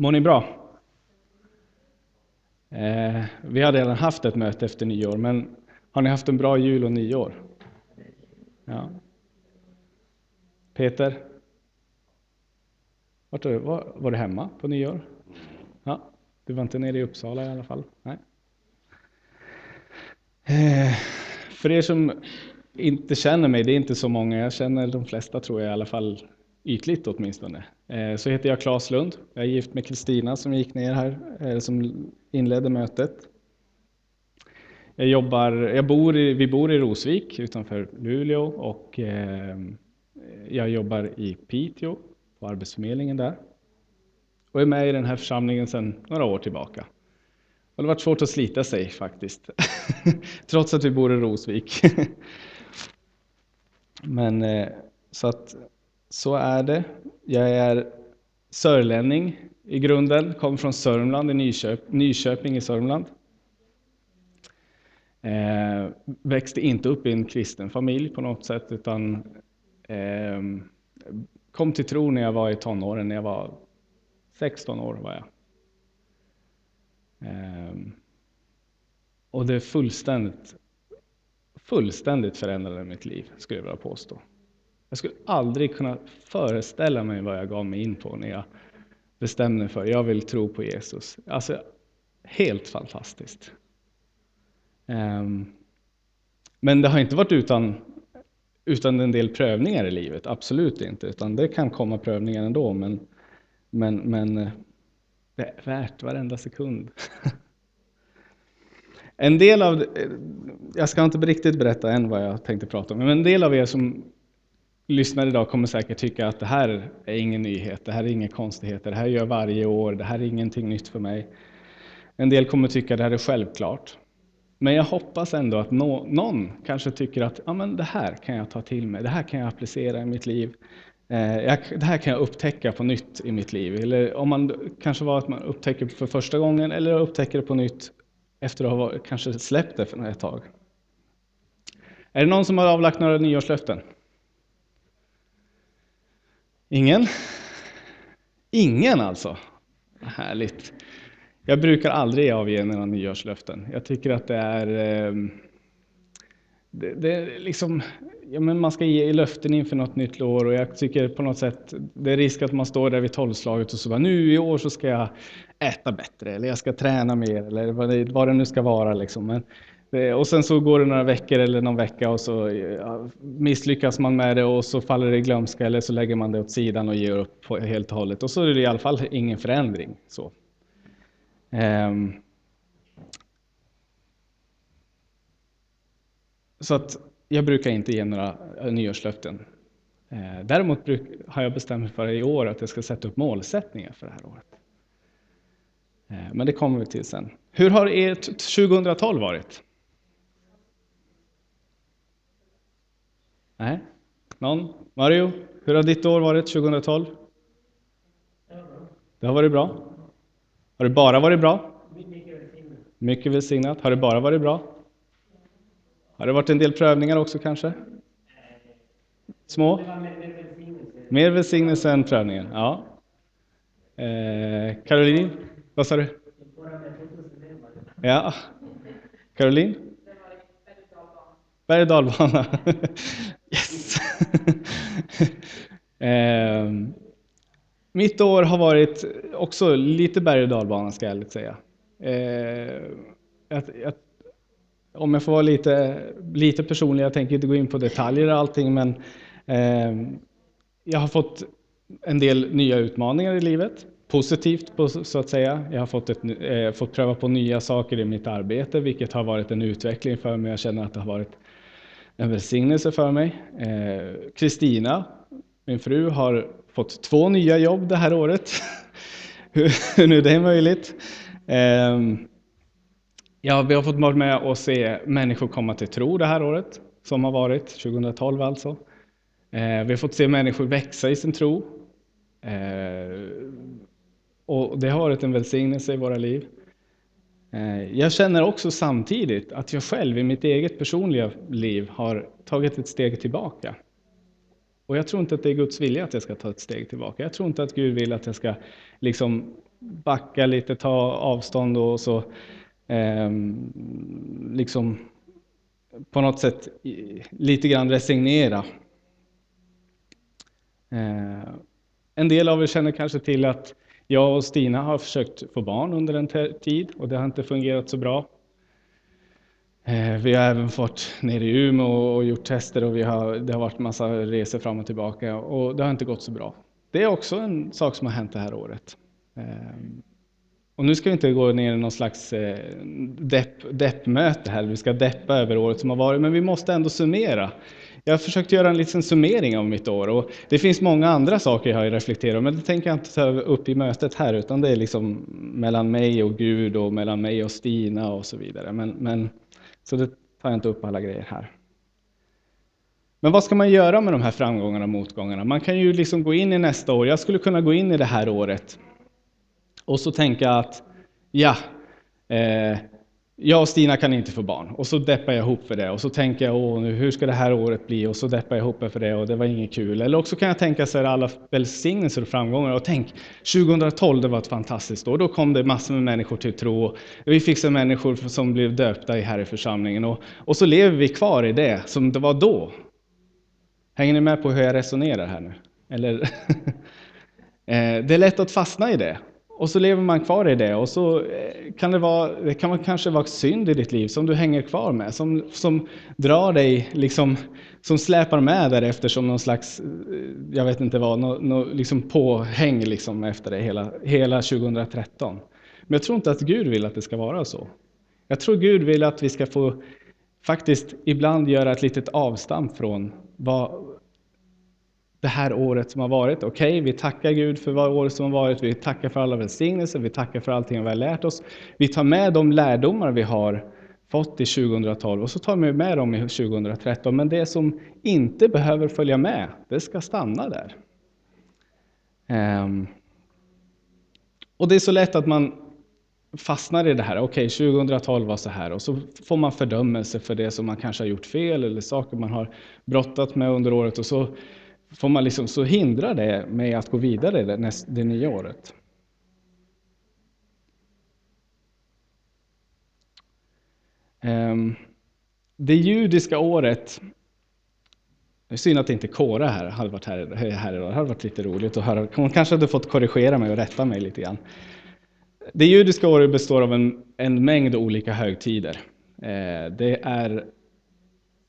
Mår ni bra? Eh, vi har redan haft ett möte efter nyår, men har ni haft en bra jul och nyår? Ja. Peter? Vart var, var, var du hemma på nyår? Ja, du var inte nere i Uppsala i alla fall? Nej. Eh, för er som inte känner mig, det är inte så många, jag känner de flesta tror jag i alla fall ytligt åtminstone. Eh, så heter jag Claes Lund. Jag är gift med Kristina som gick ner här, eh, som inledde mötet. Jag jobbar, jag bor i, vi bor i Rosvik utanför Luleå och eh, jag jobbar i Piteå på Arbetsförmedlingen där. Och är med i den här församlingen sedan några år tillbaka. Det har varit svårt att slita sig faktiskt, trots att vi bor i Rosvik. Men så att så är det. Jag är sörlänning i grunden, kommer från Sörmland, i Nyköp, Nyköping i Sörmland. Eh, växte inte upp i en kristen familj på något sätt, utan eh, kom till tro när jag var i tonåren, när jag var 16 år var jag. Eh, och det fullständigt, fullständigt förändrade mitt liv, skulle jag vilja påstå. Jag skulle aldrig kunna föreställa mig vad jag gav mig in på när jag bestämde mig för att jag vill tro på Jesus. Alltså, helt fantastiskt. Um, men det har inte varit utan, utan en del prövningar i livet, absolut inte. Utan det kan komma prövningar ändå, men, men, men eh, det är värt varenda sekund. En del av, eh, jag ska inte riktigt berätta än vad jag tänkte prata om, men en del av er som lyssnar idag kommer säkert tycka att det här är ingen nyhet, det här är inga konstigheter, det här gör jag varje år, det här är ingenting nytt för mig. En del kommer tycka att det här är självklart. Men jag hoppas ändå att no någon kanske tycker att ja, men det här kan jag ta till mig, det här kan jag applicera i mitt liv. Eh, jag, det här kan jag upptäcka på nytt i mitt liv. Eller om man kanske var att man upptäcker det för första gången eller upptäcker det på nytt efter att ha kanske släppt det för ett tag. Är det någon som har avlagt några nyårslöften? Ingen? Ingen alltså? Härligt. Jag brukar aldrig avge några nyårslöften. Jag tycker att det är... Eh, det, det är liksom, ja, men man ska ge löften inför något nytt år och jag tycker på något sätt det är risk att man står där vid tolvslaget och så bara nu i år så ska jag äta bättre eller jag ska träna mer eller vad det, vad det nu ska vara. Liksom. Men Eh, och sen så går det några veckor eller någon vecka och så eh, misslyckas man med det och så faller det i glömska eller så lägger man det åt sidan och ger upp helt och hållet. Och så är det i alla fall ingen förändring. Så, ehm. så att jag brukar inte ge några eh, nyårslöften. Däremot har jag bestämt mig för i år att jag ska sätta upp målsättningar för det här året. Men det kommer vi till sen. Hur har ert 2012 varit? Nej? Någon? Mario, hur har ditt år varit 2012? Det har varit bra. Har det bara varit bra? Mycket välsignat. Har det bara varit bra? Har det varit en del prövningar också kanske? Små? Mer välsignelse än prövningar, ja. Eh, Caroline, vad sa du? Ja. Caroline? Berg och dalbana. Yes! eh, mitt år har varit också lite berg och dalbana ska jag ärligt säga. Eh, att, att, om jag får vara lite, lite personlig, jag tänker inte gå in på detaljer och allting, men eh, jag har fått en del nya utmaningar i livet. Positivt på, så att säga. Jag har fått, ett, eh, fått pröva på nya saker i mitt arbete, vilket har varit en utveckling för mig. Jag känner att det har varit en välsignelse för mig. Eh, Kristina, min fru, har fått två nya jobb det här året. Hur nu det är möjligt. Ehm, ja, vi har fått vara med och se människor komma till tro det här året, som har varit, 2012 alltså. Eh, vi har fått se människor växa i sin tro. Eh, och det har varit en välsignelse i våra liv. Eh, jag känner också samtidigt att jag själv i mitt eget personliga liv har tagit ett steg tillbaka. Och jag tror inte att det är Guds vilja att jag ska ta ett steg tillbaka. Jag tror inte att Gud vill att jag ska liksom backa lite, ta avstånd och så eh, liksom på något sätt lite grann resignera. Eh, en del av er känner kanske till att jag och Stina har försökt få barn under en tid och det har inte fungerat så bra. Eh, vi har även fått ner i Umeå och gjort tester och vi har, det har varit massa resor fram och tillbaka och det har inte gått så bra. Det är också en sak som har hänt det här året. Ehm, och nu ska vi inte gå ner i någon slags eh, depp, deppmöte här, vi ska deppa över året som har varit, men vi måste ändå summera. Jag har försökt göra en liten summering av mitt år och det finns många andra saker jag har reflekterat men det tänker jag inte ta upp i mötet här utan det är liksom mellan mig och Gud och mellan mig och Stina och så vidare. Men, men så det tar jag inte upp alla grejer här. Men vad ska man göra med de här framgångarna och motgångarna? Man kan ju liksom gå in i nästa år. Jag skulle kunna gå in i det här året och så tänka att ja, eh, jag och Stina kan inte få barn. Och så deppar jag ihop för det. Och så tänker jag, åh, nu, hur ska det här året bli? Och så deppar jag ihop för det och det var inget kul. Eller också kan jag tänka så här alla välsignelser och framgångar. Och tänk, 2012 det var ett fantastiskt år. Då kom det massor med människor till tro. Vi fick se människor som blev döpta i här i församlingen. Och, och så lever vi kvar i det som det var då. Hänger ni med på hur jag resonerar här nu? Eller? Eh, det är lätt att fastna i det. Och så lever man kvar i det och så eh, kan det, vara, det kan kanske vara synd i ditt liv som du hänger kvar med, som, som drar dig, liksom, som släpar med därefter som någon slags, eh, jag vet inte vad, no, no, liksom påhäng liksom efter dig hela, hela 2013. Men jag tror inte att Gud vill att det ska vara så. Jag tror Gud vill att vi ska få faktiskt ibland göra ett litet avstamp från vad, det här året som har varit. Okej, okay, vi tackar Gud för vad året som har varit. Vi tackar för alla välsignelser. Vi tackar för allting vi har lärt oss. Vi tar med de lärdomar vi har fått i 2012 och så tar vi med dem i 2013. Men det som inte behöver följa med, det ska stanna där. Um, och det är så lätt att man fastnar i det här. Okej, okay, 2012 var så här och så får man fördömelse för det som man kanske har gjort fel eller saker man har brottat med under året och så får man liksom, så hindrar det mig att gå vidare det, näst, det nya året. Ehm, det judiska året, det är synd att inte Kora här hade varit här, här idag, det hade varit lite roligt att höra. Hon kanske hade fått korrigera mig och rätta mig lite grann. Det judiska året består av en, en mängd olika högtider. Eh, det är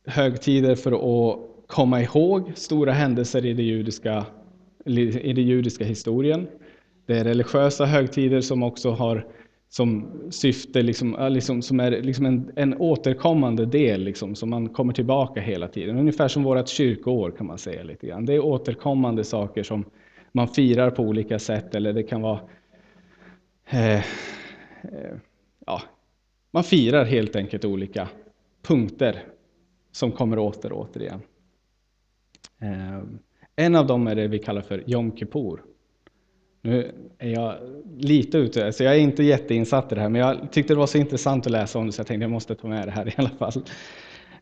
högtider för att komma ihåg stora händelser i, det judiska, i den judiska historien. Det är religiösa högtider som också har som syfte, liksom, liksom, som är liksom en, en återkommande del, liksom, som man kommer tillbaka hela tiden. Ungefär som vårt kyrkoår kan man säga lite grann. Det är återkommande saker som man firar på olika sätt, eller det kan vara eh, eh, ja, man firar helt enkelt olika punkter som kommer åter och åter igen. Eh, en av dem är det vi kallar för Jom Kippur. Nu är jag lite ute, så jag är inte jätteinsatt i det här, men jag tyckte det var så intressant att läsa om det så jag tänkte jag måste ta med det här i alla fall.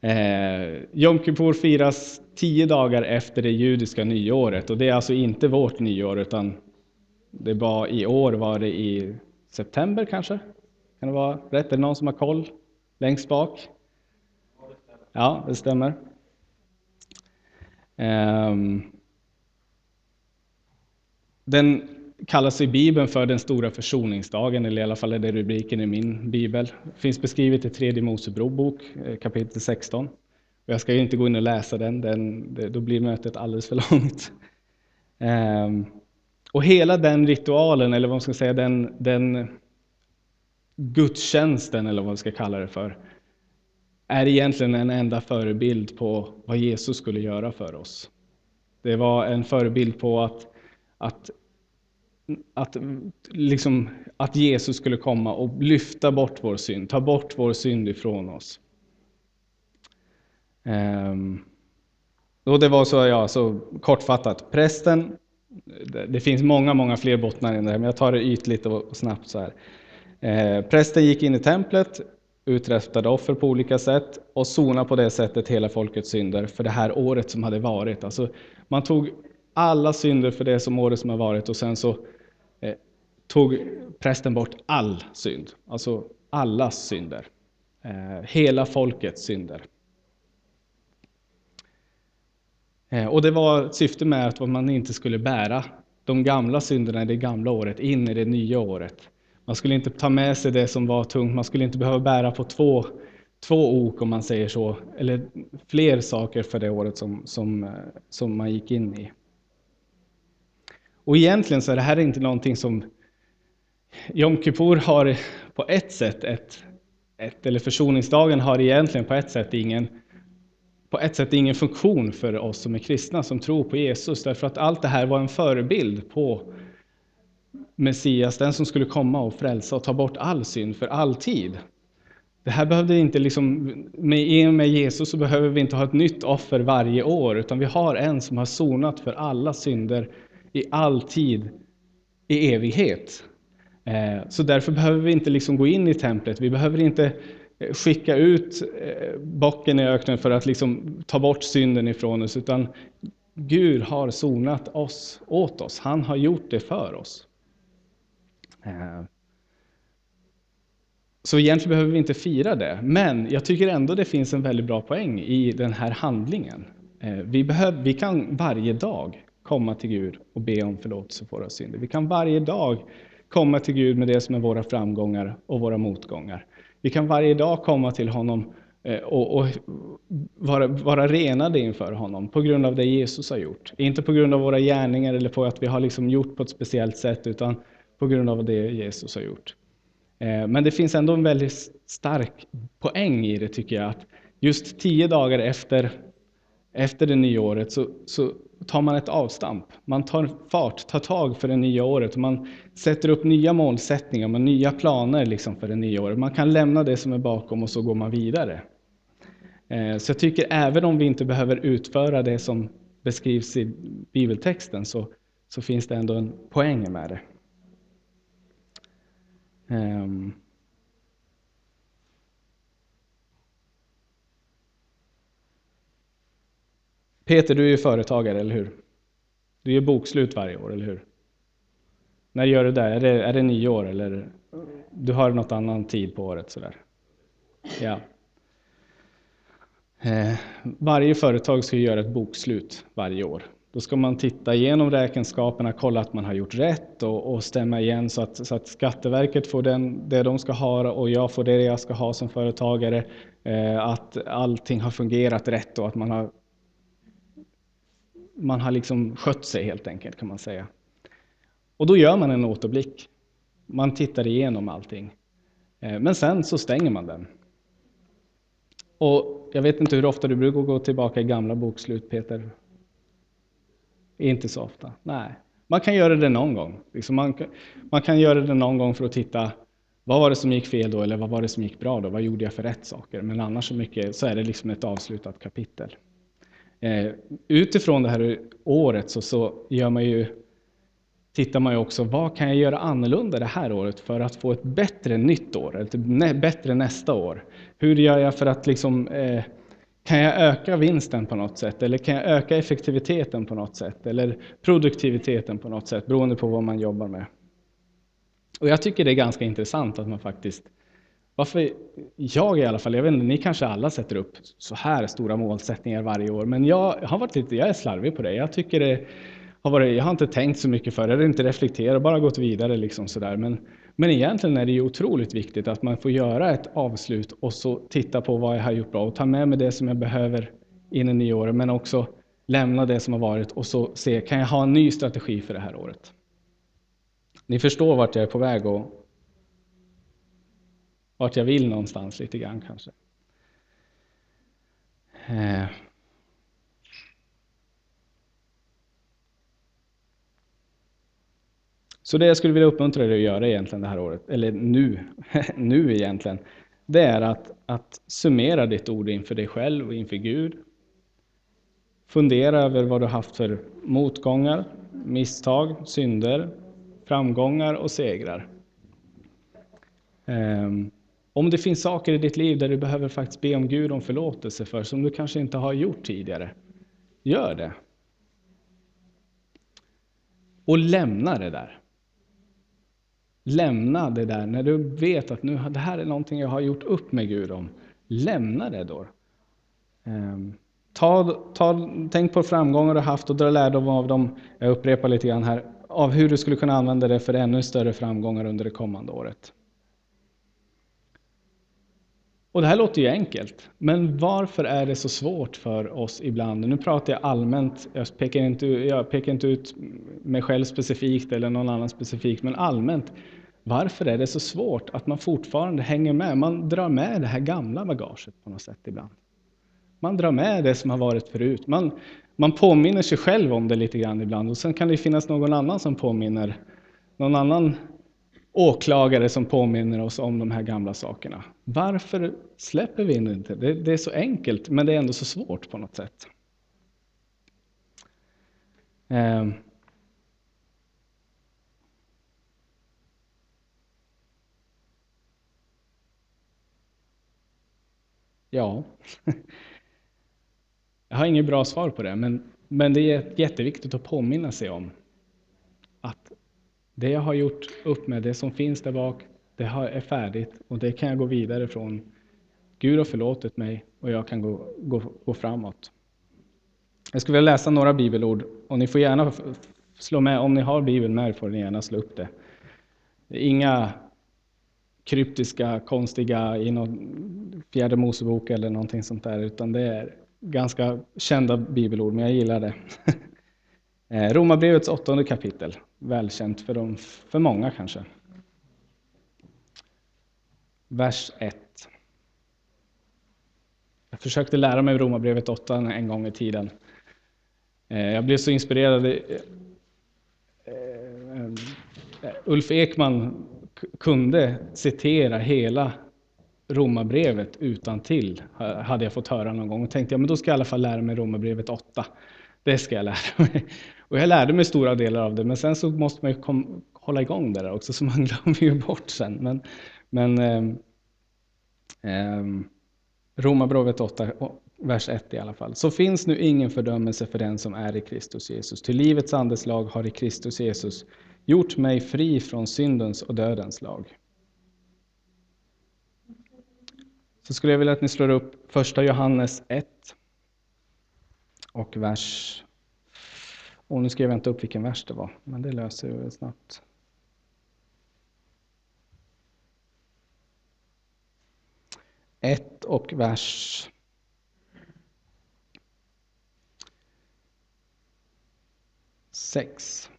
Eh, Jom Kippur firas tio dagar efter det judiska nyåret och det är alltså inte vårt nyår utan det var i år var det i september kanske? Kan det vara rätt? Är det någon som har koll längst bak? Ja, det stämmer. Ehm, den kallas i Bibeln för den stora försoningsdagen, eller i alla fall är det rubriken i min bibel. Det finns beskrivet i tredje Mosebok eh, kapitel 16. Jag ska inte gå in och läsa den, den då blir mötet alldeles för långt. Ehm, och hela den ritualen, eller vad man ska säga, den, den gudstjänsten, eller vad man ska kalla det för, är egentligen en enda förebild på vad Jesus skulle göra för oss. Det var en förebild på att, att, att, liksom, att Jesus skulle komma och lyfta bort vår synd, ta bort vår synd ifrån oss. Ehm, och det var så, ja, så kortfattat. Prästen, det, det finns många, många fler bottnar i det här, men jag tar det ytligt och snabbt så här. Eh, prästen gick in i templet, uträttade offer på olika sätt och sona på det sättet hela folkets synder för det här året som hade varit. Alltså, man tog alla synder för det som året som har varit och sen så eh, tog prästen bort all synd, alltså allas synder. Eh, hela folkets synder. Eh, och det var ett syfte med att man inte skulle bära de gamla synderna i det gamla året in i det nya året. Man skulle inte ta med sig det som var tungt, man skulle inte behöva bära på två, två ok om man säger så, eller fler saker för det året som, som, eh, som man gick in i. Och egentligen så är det här inte någonting som Jom Kippur har på ett sätt ett, ett eller försoningsdagen har egentligen på ett sätt ingen på ett sätt ingen funktion för oss som är kristna, som tror på Jesus, därför att allt det här var en förebild på Messias, den som skulle komma och frälsa och ta bort all synd för all tid. Det här behövde inte liksom, med, i och med Jesus så behöver vi inte ha ett nytt offer varje år, utan vi har en som har sonat för alla synder i all tid, i evighet. Eh, så därför behöver vi inte liksom gå in i templet, vi behöver inte eh, skicka ut eh, bocken i öknen för att liksom ta bort synden ifrån oss, utan Gud har sonat oss åt oss. Han har gjort det för oss. Eh, Så egentligen behöver vi inte fira det, men jag tycker ändå det finns en väldigt bra poäng i den här handlingen. Eh, vi, behöver, vi kan varje dag komma till Gud och be om förlåtelse för våra synder. Vi kan varje dag komma till Gud med det som är våra framgångar och våra motgångar. Vi kan varje dag komma till honom eh, och, och vara, vara renade inför honom på grund av det Jesus har gjort. Inte på grund av våra gärningar eller på att vi har liksom gjort på ett speciellt sätt, utan på grund av det Jesus har gjort. Eh, men det finns ändå en väldigt stark poäng i det tycker jag, att just tio dagar efter, efter det nya året så, så tar man ett avstamp. Man tar fart, tar tag för det nya året. Man sätter upp nya målsättningar, med nya planer liksom för det nya året. Man kan lämna det som är bakom och så går man vidare. Eh, så jag tycker även om vi inte behöver utföra det som beskrivs i bibeltexten så, så finns det ändå en poäng med det. Um. Peter, du är ju företagare, eller hur? Du gör bokslut varje år, eller hur? När gör du det? Är det, är det nyår eller du har något annan tid på året? Sådär. Ja. Eh, varje företag ska göra ett bokslut varje år. Då ska man titta igenom räkenskaperna, kolla att man har gjort rätt och, och stämma igen så att, så att Skatteverket får den, det de ska ha och jag får det jag ska ha som företagare. Eh, att allting har fungerat rätt och att man har man har liksom skött sig helt enkelt kan man säga. Och då gör man en återblick. Man tittar igenom allting. Eh, men sen så stänger man den. Och jag vet inte hur ofta du brukar gå tillbaka i gamla bokslut, Peter? Inte så ofta. Nej. Man kan göra det någon gång. Liksom man, kan, man kan göra det någon gång för att titta, vad var det som gick fel då? Eller vad var det som gick bra då? Vad gjorde jag för rätt saker? Men annars så, mycket, så är det liksom ett avslutat kapitel. Eh, utifrån det här året så, så gör man ju, tittar man ju också, vad kan jag göra annorlunda det här året för att få ett bättre nytt år, eller typ bättre nästa år? Hur gör jag för att liksom, eh, kan jag öka vinsten på något sätt? Eller kan jag öka effektiviteten på något sätt? Eller produktiviteten på något sätt, beroende på vad man jobbar med. Och jag tycker det är ganska intressant att man faktiskt varför jag i alla fall, jag vet inte, ni kanske alla sätter upp så här stora målsättningar varje år, men jag har varit lite, jag är slarvig på det. Jag tycker det har varit, jag har inte tänkt så mycket för det, inte reflekterat, bara gått vidare liksom sådär. Men, men egentligen är det ju otroligt viktigt att man får göra ett avslut och så titta på vad jag har gjort bra och ta med mig det som jag behöver in i nyåret, men också lämna det som har varit och så se, kan jag ha en ny strategi för det här året? Ni förstår vart jag är på väg och vart jag vill någonstans lite grann kanske. Eh. Så det jag skulle vilja uppmuntra dig att göra egentligen det här året, eller nu, nu egentligen, det är att, att summera ditt ord inför dig själv och inför Gud. Fundera över vad du haft för motgångar, misstag, synder, framgångar och segrar. Um, om det finns saker i ditt liv där du behöver faktiskt be om Gud om förlåtelse för, som du kanske inte har gjort tidigare, gör det. Och lämna det där lämna det där, när du vet att nu, det här är någonting jag har gjort upp med Gud om, lämna det då. Ehm, ta, ta, tänk på framgångar du haft och dra lärdom av dem, jag upprepar lite grann här, av hur du skulle kunna använda det för ännu större framgångar under det kommande året. Och det här låter ju enkelt, men varför är det så svårt för oss ibland? Nu pratar jag allmänt, jag pekar inte, jag pekar inte ut mig själv specifikt eller någon annan specifikt, men allmänt. Varför är det så svårt att man fortfarande hänger med? Man drar med det här gamla bagaget på något sätt ibland. Man drar med det som har varit förut. Man, man påminner sig själv om det lite grann ibland och sen kan det finnas någon annan som påminner, någon annan åklagare som påminner oss om de här gamla sakerna. Varför släpper vi inte det? Det är så enkelt, men det är ändå så svårt på något sätt. Ehm. Ja, jag har inget bra svar på det, men, men det är jätteviktigt att påminna sig om att det jag har gjort upp med, det som finns där bak, det är färdigt och det kan jag gå vidare från. Gud har förlåtit mig och jag kan gå, gå, gå framåt. Jag skulle vilja läsa några bibelord och ni får gärna slå med, om ni har bibeln med får ni gärna slå upp det. det inga kryptiska, konstiga i någon fjärde Mosebok eller någonting sånt där, utan det är ganska kända bibelord, men jag gillar det. Eh, Romarbrevets åttonde kapitel, välkänt för, dem, för många kanske. Vers 1. Jag försökte lära mig Romarbrevet 8 en gång i tiden. Eh, jag blev så inspirerad. Eh, Ulf Ekman kunde citera hela Romarbrevet utan till hade jag fått höra någon gång. Och tänkte jag, men då ska jag i alla fall lära mig Romarbrevet 8. Det ska jag lära mig. Och jag lärde mig stora delar av det, men sen så måste man ju kom, hålla igång det där också, så man glömmer ju bort sen. Men, men eh, eh, Romarbrevet 8, vers 1 i alla fall. Så finns nu ingen fördömelse för den som är i Kristus Jesus. Till livets andeslag har i Kristus Jesus gjort mig fri från syndens och dödens lag. Så skulle jag vilja att ni slår upp första Johannes 1 och vers och nu ska jag vänta upp vilken vers det var, men det löser vi snabbt. Ett och vers sex.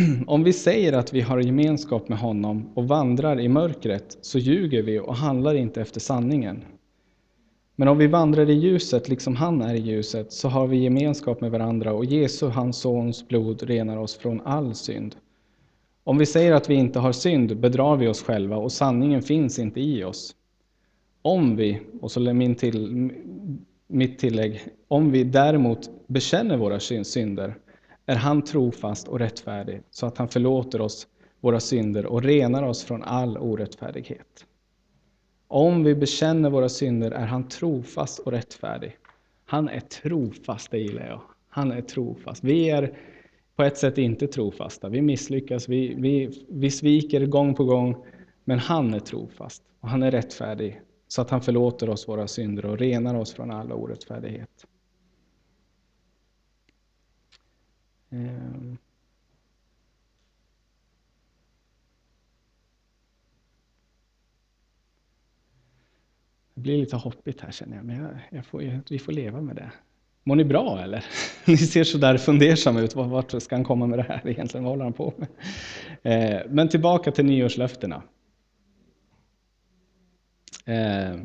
Om vi säger att vi har gemenskap med honom och vandrar i mörkret så ljuger vi och handlar inte efter sanningen. Men om vi vandrar i ljuset liksom han är i ljuset så har vi gemenskap med varandra och Jesu, hans sons blod, renar oss från all synd. Om vi säger att vi inte har synd bedrar vi oss själva och sanningen finns inte i oss. Om vi, och så min till, mitt tillägg, om vi däremot bekänner våra synder är han trofast och rättfärdig så att han förlåter oss våra synder och renar oss från all orättfärdighet. Om vi bekänner våra synder är han trofast och rättfärdig. Han är trofast, det gillar jag. Han är trofast. Vi är på ett sätt inte trofasta. Vi misslyckas, vi, vi, vi sviker gång på gång. Men han är trofast och han är rättfärdig så att han förlåter oss våra synder och renar oss från all orättfärdighet. Ehm. Det blir lite hoppigt här känner jag, men jag, jag får, vi får leva med det. Mår ni bra eller? Ni ser så där fundersamma ut. Vart ska han komma med det här egentligen? Vad håller han på med? Eh, men tillbaka till nyårslöftena. Eh,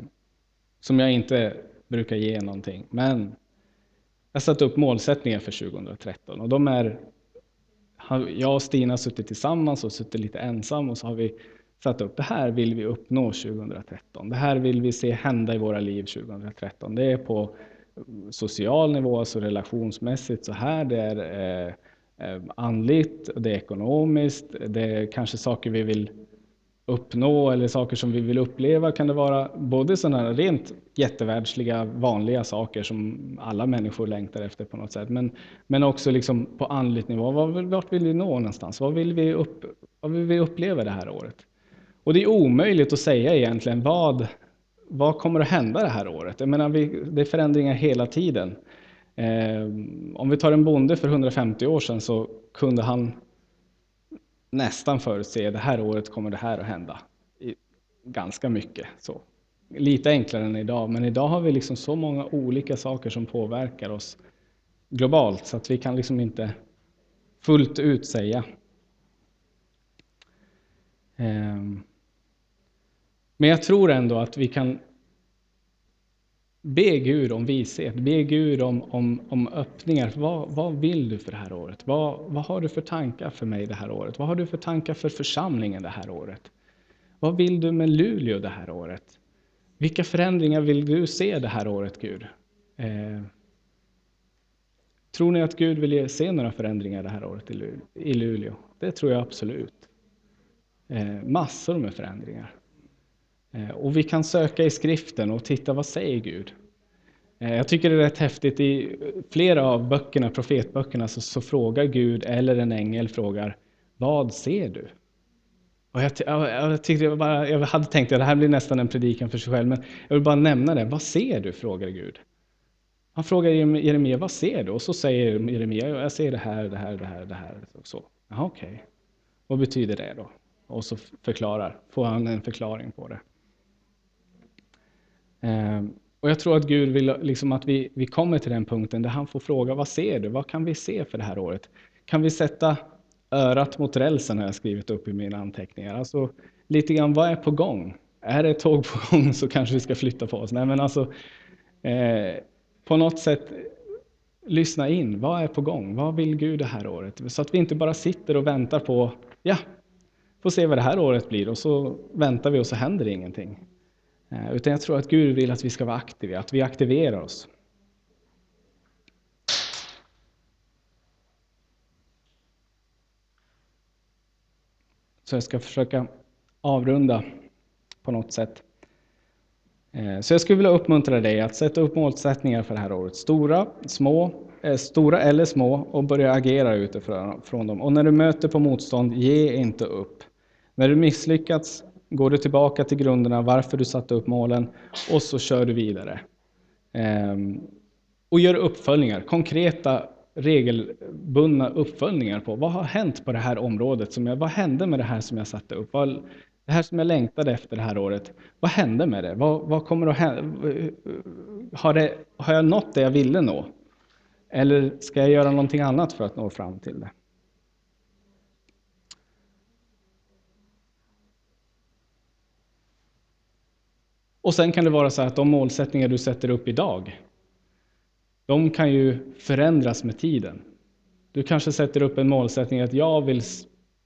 som jag inte brukar ge någonting. Men jag satte upp målsättningar för 2013 och de är jag och Stina har suttit tillsammans och suttit lite ensam och så har vi satt upp. Det här vill vi uppnå 2013. Det här vill vi se hända i våra liv 2013. Det är på social nivå, alltså relationsmässigt så här. Det är eh, eh andligt, det är ekonomiskt, det är kanske saker vi vill uppnå eller saker som vi vill uppleva kan det vara både sådana rent jättevärldsliga vanliga saker som alla människor längtar efter på något sätt. Men, men också liksom på andligt nivå. Vart vill vi nå någonstans? Vad vill, vi upp, vad vill vi uppleva det här året? Och det är omöjligt att säga egentligen vad, vad kommer att hända det här året? Jag menar, vi, det är förändringar hela tiden. Eh, om vi tar en bonde för 150 år sedan så kunde han nästan förutse det här året kommer det här att hända. Ganska mycket så. Lite enklare än idag, men idag har vi liksom så många olika saker som påverkar oss globalt så att vi kan liksom inte fullt ut säga. Ehm. Men jag tror ändå att vi kan be Gud om vishet, be Gud om, om, om öppningar. Vad, vad vill du för det här året? Vad, vad har du för tankar för mig det här året? Vad har du för tankar för församlingen det här året? Vad vill du med Luleå det här året? Vilka förändringar vill du se det här året, Gud? Eh, tror ni att Gud vill se några förändringar det här året i Luleå? Det tror jag absolut. Eh, massor med förändringar. Eh, och vi kan söka i skriften och titta vad säger Gud? Eh, jag tycker det är rätt häftigt, i flera av böckerna, profetböckerna, så, så frågar Gud eller en ängel frågar Vad ser du? Och jag, jag, tyckte jag, bara, jag hade tänkt att det här blir nästan en predikan för sig själv, men jag vill bara nämna det. Vad ser du? frågar Gud. Han frågar Jeremia, vad ser du? Och så säger Jeremia, jag ser det här, det här, det här, det här. Och så. Jaha, okej. Okay. Vad betyder det då? Och så förklarar, får han en förklaring på det. Ehm, och jag tror att Gud vill liksom att vi, vi kommer till den punkten där han får fråga, vad ser du? Vad kan vi se för det här året? Kan vi sätta örat mot rälsen, har jag skrivit upp i mina anteckningar. Alltså lite grann, vad är på gång? Är det ett tåg på gång så kanske vi ska flytta på oss. Nej, men alltså, eh, på något sätt lyssna in. Vad är på gång? Vad vill Gud det här året? Så att vi inte bara sitter och väntar på, ja, får se vad det här året blir och så väntar vi och så händer det ingenting. Eh, utan jag tror att Gud vill att vi ska vara aktiva, att vi aktiverar oss. Så jag ska försöka avrunda på något sätt. Eh, så jag skulle vilja uppmuntra dig att sätta upp målsättningar för det här året. Stora, små, eh, stora eller små och börja agera utifrån dem. Och när du möter på motstånd, ge inte upp. När du misslyckats, går du tillbaka till grunderna, varför du satte upp målen och så kör du vidare. Ehm, och gör uppföljningar, konkreta regelbundna uppföljningar på vad har hänt på det här området? Som jag, vad hände med det här som jag satte upp? Vad, det här som jag längtade efter det här året, vad hände med det? Vad, vad kommer att hända? Har, det, har jag nått det jag ville nå? Eller ska jag göra någonting annat för att nå fram till det? Och sen kan det vara så att de målsättningar du sätter upp idag, de kan ju förändras med tiden. Du kanske sätter upp en målsättning att jag vill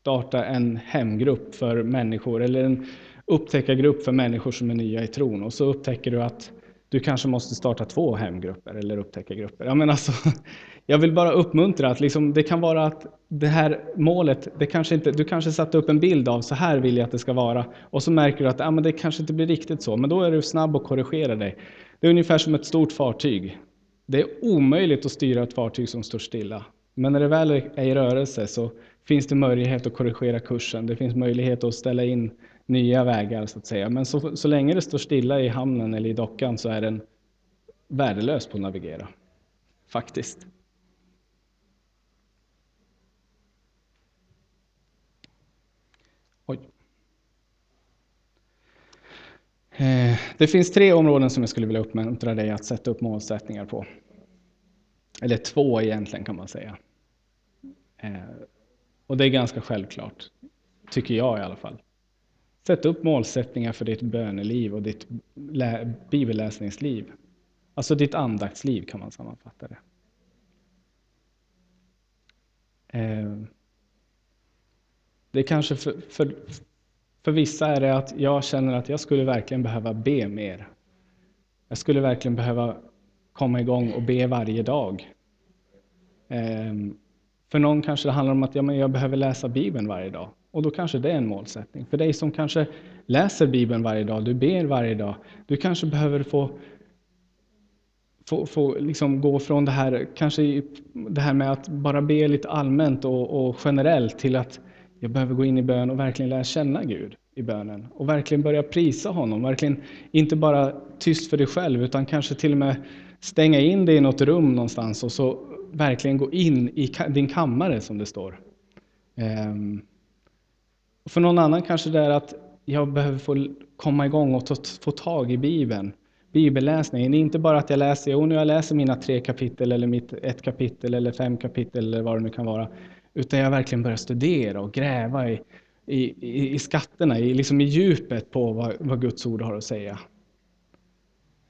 starta en hemgrupp för människor eller en upptäckargrupp för människor som är nya i tron och så upptäcker du att du kanske måste starta två hemgrupper eller upptäckargrupper. Jag, menar alltså, jag vill bara uppmuntra att liksom, det kan vara att det här målet, det kanske inte, du kanske satte upp en bild av så här vill jag att det ska vara och så märker du att ah, men det kanske inte blir riktigt så, men då är du snabb och korrigera dig. Det är ungefär som ett stort fartyg. Det är omöjligt att styra ett fartyg som står stilla. Men när det väl är i rörelse så finns det möjlighet att korrigera kursen. Det finns möjlighet att ställa in nya vägar så att säga. Men så, så länge det står stilla i hamnen eller i dockan så är den värdelös på att navigera. Faktiskt. Oj. Eh, det finns tre områden som jag skulle vilja uppmuntra dig att sätta upp målsättningar på. Eller två egentligen kan man säga. Eh, och det är ganska självklart, tycker jag i alla fall. Sätt upp målsättningar för ditt böneliv och ditt bibelläsningsliv. Alltså ditt andaktsliv kan man sammanfatta det. Eh, det kanske för, för, för vissa är det att jag känner att jag skulle verkligen behöva be mer. Jag skulle verkligen behöva komma igång och be varje dag. Eh, För någon kanske det handlar om att ja, men jag behöver läsa Bibeln varje dag. Och då kanske det är en målsättning. För dig som kanske läser Bibeln varje dag, du ber varje dag. Du kanske behöver få, få, få liksom gå från det här, kanske det här med att bara be lite allmänt och, och generellt till att jag behöver gå in i bön och verkligen lära känna Gud i bönen. Och verkligen börja prisa honom. Verkligen inte bara tyst för dig själv, utan kanske till och med stänga in dig i något rum någonstans och så verkligen gå in i din kammare som det står. Um, för någon annan kanske det är att jag behöver få komma igång och ta, få tag i Bibeln. Bibelläsningen, inte bara att jag läser, jo nu jag läser mina tre kapitel eller mitt ett kapitel eller fem kapitel eller vad det nu kan vara. Utan jag verkligen börjar studera och gräva i, i, i, i skatterna, i, liksom i djupet på vad, vad Guds ord har att säga.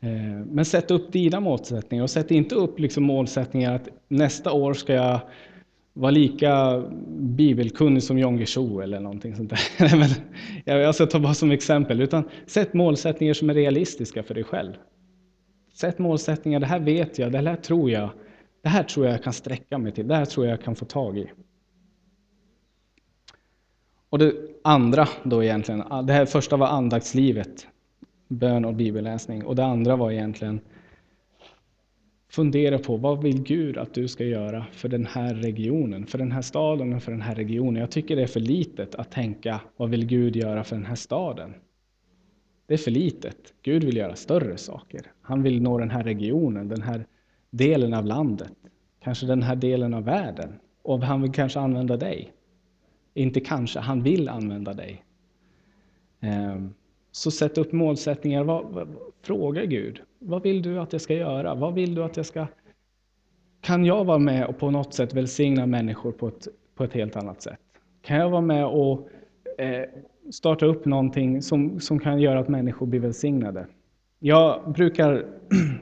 Eh, men sätt upp dina målsättningar och sätt inte upp liksom målsättningar att nästa år ska jag var lika bibelkunnig som Jan Guillou eller någonting sånt där. Men jag ska ta bara som exempel, utan sätt målsättningar som är realistiska för dig själv. Sätt målsättningar, det här vet jag, det här tror jag, det här tror jag jag kan sträcka mig till, det här tror jag jag kan få tag i. Och det andra då egentligen, det här första var andaktslivet, bön och bibelläsning. Och det andra var egentligen fundera på vad vill Gud att du ska göra för den här regionen, för den här staden och för den här regionen. Jag tycker det är för litet att tänka vad vill Gud göra för den här staden? Det är för litet. Gud vill göra större saker. Han vill nå den här regionen, den här delen av landet, kanske den här delen av världen. Och han vill kanske använda dig. Inte kanske, han vill använda dig. Ehm, så sätt upp målsättningar. Fråga Gud. Vad vill du att jag ska göra? Vad vill du att jag ska... Kan jag vara med och på något sätt välsigna människor på ett, på ett helt annat sätt? Kan jag vara med och eh, starta upp någonting som, som kan göra att människor blir välsignade? Jag brukar...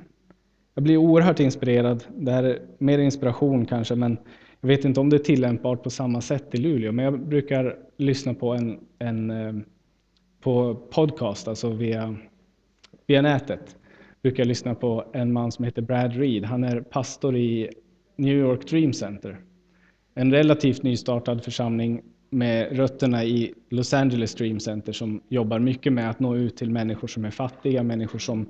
jag blir oerhört inspirerad. Det här är mer inspiration kanske, men jag vet inte om det är tillämpbart på samma sätt i Luleå. Men jag brukar lyssna på en, en eh, på podcast, alltså via, via nätet brukar jag lyssna på en man som heter Brad Reed. Han är pastor i New York Dream Center. En relativt nystartad församling med rötterna i Los Angeles Dream Center som jobbar mycket med att nå ut till människor som är fattiga, människor som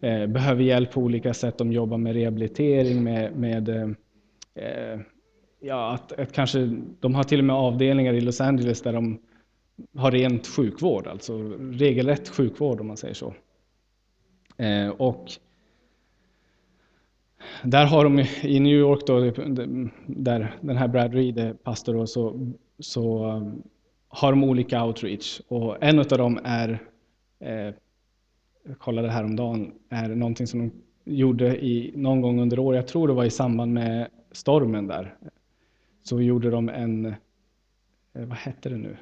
eh, behöver hjälp på olika sätt. De jobbar med rehabilitering, med, med eh, eh ja, att, att kanske, de har till och med avdelningar i Los Angeles där de har rent sjukvård, alltså regelrätt sjukvård om man säger så. Eh, och där har de i New York, då, där den här Brad Reed är pastor, då, så, så um, har de olika outreach. Och en av dem är, eh, jag kollade häromdagen, är någonting som de gjorde i, någon gång under året, jag tror det var i samband med stormen där. Så gjorde de en, eh, vad hette det nu?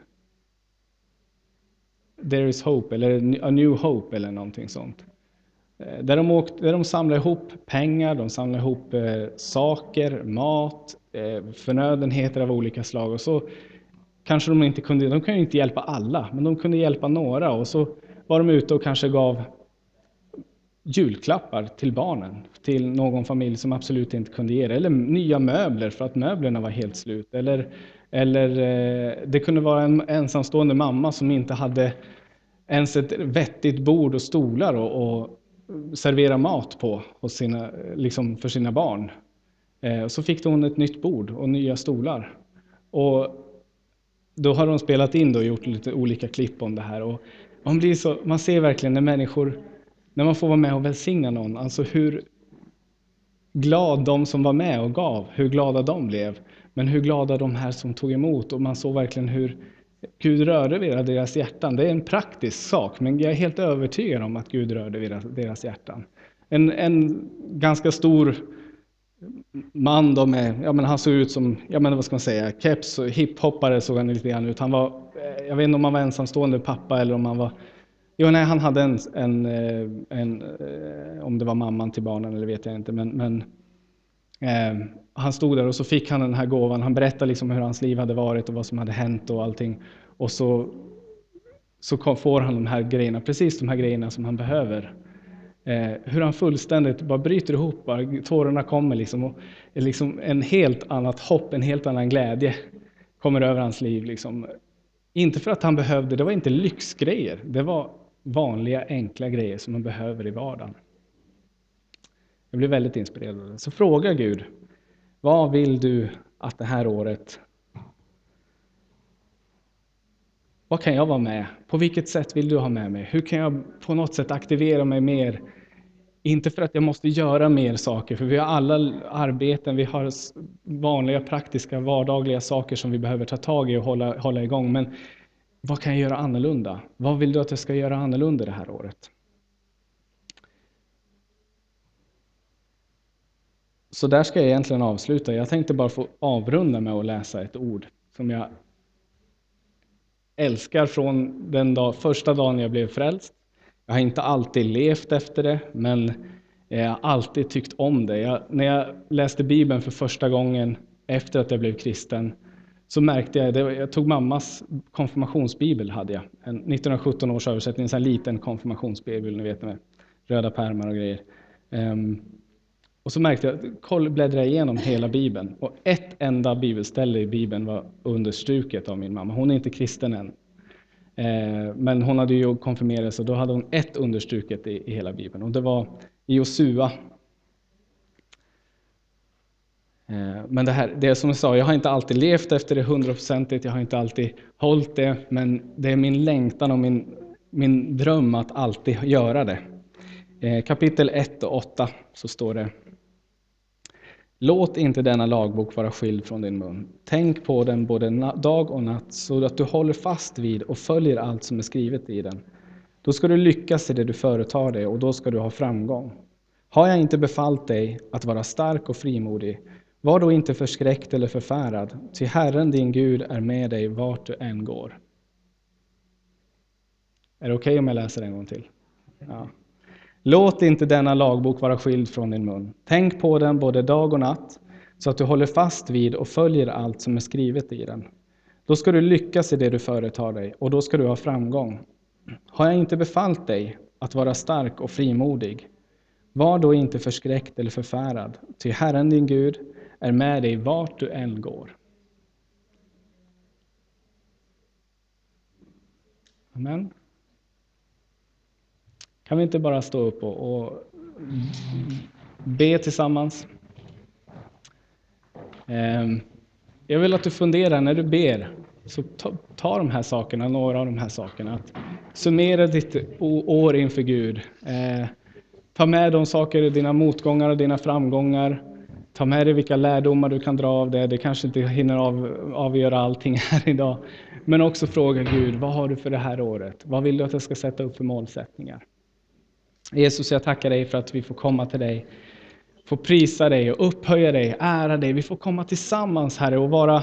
There is hope, eller A New Hope eller någonting sånt. Eh, där de, åkte, där de samlade ihop pengar, de samlade ihop eh, saker, mat, eh, förnödenheter av olika slag. Och så kanske de inte kunde, de kunde inte hjälpa alla, men de kunde hjälpa några. Och så var de ute och kanske gav julklappar till barnen, till någon familj som absolut inte kunde ge det. Eller nya möbler för att möblerna var helt slut. Eller eller det kunde vara en ensamstående mamma som inte hade ens ett vettigt bord och stolar och, och servera mat på hos sina, liksom för sina barn. Eh, så fick hon ett nytt bord och nya stolar. Och då har de spelat in och gjort lite olika klipp om det här. Och man, blir så, man ser verkligen när människor, när man får vara med och välsigna någon, alltså hur glad de som var med och gav, hur glada de blev. Men hur glada de här som tog emot och man såg verkligen hur Gud rörde vid deras hjärtan. Det är en praktisk sak, men jag är helt övertygad om att Gud rörde vid deras hjärtan. En, en ganska stor man då med, ja men han såg ut som, ja men vad ska man säga, keps och hiphoppare såg han lite grann ut. Han var, jag vet inte om han var ensamstående pappa eller om han var, jo nej han hade en, en, eh, en eh, om det var mamman till barnen eller vet jag inte, men, men Eh, han stod där och så fick han den här gåvan. Han berättade liksom hur hans liv hade varit och vad som hade hänt och allting. Och så, så får han de här grejerna, precis de här grejerna som han behöver. Eh, hur han fullständigt bara bryter ihop, bara, tårarna kommer liksom. Och liksom en helt annat hopp, en helt annan glädje kommer över hans liv. Liksom. Inte för att han behövde, det var inte lyxgrejer. Det var vanliga enkla grejer som man behöver i vardagen. Jag blev väldigt inspirerad. Så fråga Gud, vad vill du att det här året Vad kan jag vara med? På vilket sätt vill du ha med mig? Hur kan jag på något sätt aktivera mig mer? Inte för att jag måste göra mer saker, för vi har alla arbeten, vi har vanliga praktiska vardagliga saker som vi behöver ta tag i och hålla, hålla igång. Men vad kan jag göra annorlunda? Vad vill du att jag ska göra annorlunda det här året? Så där ska jag egentligen avsluta. Jag tänkte bara få avrunda med att läsa ett ord som jag älskar från den dag, första dagen jag blev frälst. Jag har inte alltid levt efter det, men jag har alltid tyckt om det. Jag, när jag läste Bibeln för första gången efter att jag blev kristen, så märkte jag, det, jag tog mammas konfirmationsbibel, hade jag. En 1917 års översättning, en sån liten konfirmationsbibel, ni vet med röda pärmar och grejer. Um, och så märkte jag, koll, bläddrade igenom hela Bibeln och ett enda bibelställe i Bibeln var understruket av min mamma. Hon är inte kristen än. Eh, men hon hade ju konfirmerats och då hade hon ett understruket i, i hela Bibeln och det var i Josua. Eh, men det, här, det är som jag sa, jag har inte alltid levt efter det hundraprocentigt, jag har inte alltid hållit det, men det är min längtan och min, min dröm att alltid göra det. Eh, kapitel 1 och 8 så står det Låt inte denna lagbok vara skild från din mun. Tänk på den både dag och natt så att du håller fast vid och följer allt som är skrivet i den. Då ska du lyckas i det du företar dig och då ska du ha framgång. Har jag inte befallt dig att vara stark och frimodig, var då inte förskräckt eller förfärad, ty Herren din Gud är med dig vart du än går. Är det okej okay om jag läser en gång till? Ja. Låt inte denna lagbok vara skild från din mun. Tänk på den både dag och natt, så att du håller fast vid och följer allt som är skrivet i den. Då ska du lyckas i det du företar dig, och då ska du ha framgång. Har jag inte befallt dig att vara stark och frimodig? Var då inte förskräckt eller förfärad, ty Herren din Gud är med dig vart du än går. Amen. Kan vi inte bara stå upp och, och be tillsammans? Ehm, jag vill att du funderar när du ber, så ta, ta de här sakerna, några av de här sakerna. Att summera ditt år inför Gud. Ehm, ta med de saker, dina motgångar och dina framgångar. Ta med dig vilka lärdomar du kan dra av det. Det kanske inte hinner av, avgöra allting här idag. Men också fråga Gud, vad har du för det här året? Vad vill du att jag ska sätta upp för målsättningar? Jesus, jag tackar dig för att vi får komma till dig, få prisa dig och upphöja dig, ära dig. Vi får komma tillsammans, Herre, och vara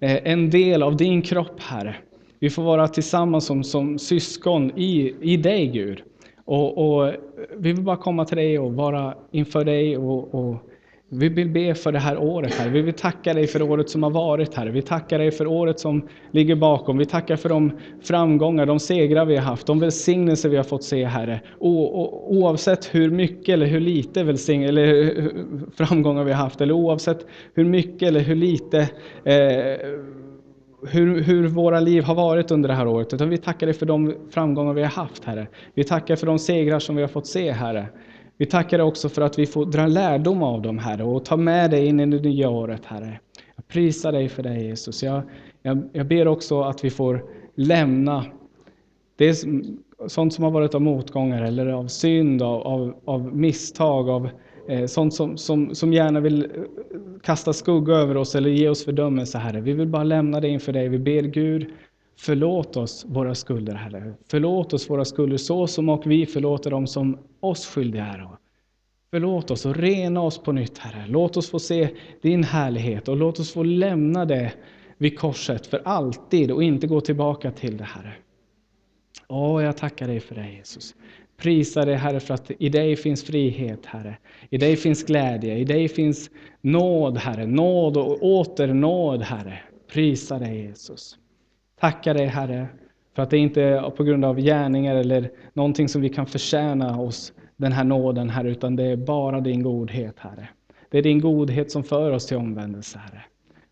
eh, en del av din kropp, Herre. Vi får vara tillsammans som, som syskon i, i dig, Gud. Och, och vi vill bara komma till dig och vara inför dig och, och vi vill be för det här året, Herre. Vi vill tacka dig för året som har varit, Herre. Vi tackar dig för året som ligger bakom. Vi tackar för de framgångar, de segrar vi har haft, de välsignelser vi har fått se, Herre. O, o, oavsett hur mycket eller hur lite välsign eller framgångar vi har haft, eller oavsett hur mycket eller hur lite eh, hur, hur, våra liv har varit under det här året, utan vi tackar dig för de framgångar vi har haft, Herre. Vi tackar för de segrar som vi har fått se, Herre. Vi tackar dig också för att vi får dra lärdom av dem, Herre, och ta med dig in i det nya året, Herre. Jag prisar dig för det, Jesus. Jag, jag, jag ber också att vi får lämna det sånt som har varit av motgångar eller av synd, av, av, av misstag, av eh, sånt som, som, som gärna vill eh, kasta skugga över oss eller ge oss fördömelse, Herre. Vi vill bara lämna det inför dig. Vi ber Gud, Förlåt oss våra skulder, Herre. Förlåt oss våra skulder så som och vi förlåter dem som oss skyldiga, är. Förlåt oss och rena oss på nytt, Herre. Låt oss få se din härlighet och låt oss få lämna det vid korset för alltid och inte gå tillbaka till det, Herre. Åh, jag tackar dig för det, Jesus. Prisa dig, Herre, för att i dig finns frihet, Herre. I dig finns glädje, i dig finns nåd, Herre. Nåd och åter nåd, Herre. Prisa dig, Jesus. Tackar dig Herre, för att det inte är på grund av gärningar eller någonting som vi kan förtjäna oss den här nåden, Herre, utan det är bara din godhet, Herre. Det är din godhet som för oss till omvändelse, Herre.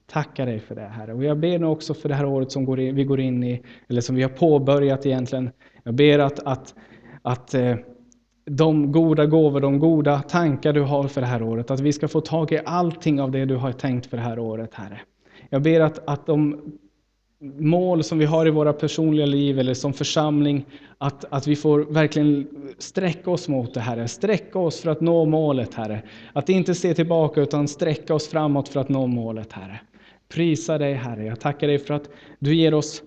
Tackar dig för det, Herre. Och jag ber nu också för det här året som vi går in i, eller som vi har påbörjat egentligen. Jag ber att, att, att eh, de goda gåvor, de goda tankar du har för det här året, att vi ska få tag i allting av det du har tänkt för det här året, Herre. Jag ber att, att de mål som vi har i våra personliga liv eller som församling, att, att vi får verkligen sträcka oss mot det, Herre. Sträcka oss för att nå målet, Herre. Att inte se tillbaka utan sträcka oss framåt för att nå målet, Herre. Prisa dig, Herre. Jag tackar dig för att du ger oss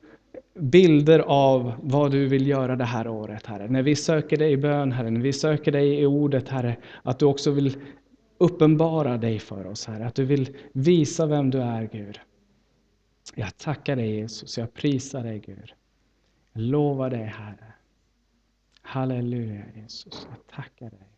bilder av vad du vill göra det här året, Herre. När vi söker dig i bön, Herre, när vi söker dig i ordet, Herre, att du också vill uppenbara dig för oss, Herre. Att du vill visa vem du är, Gud. Jag tackar dig Jesus, jag prisar dig Gud. Jag lovar dig Herre. Halleluja Jesus, jag tackar dig.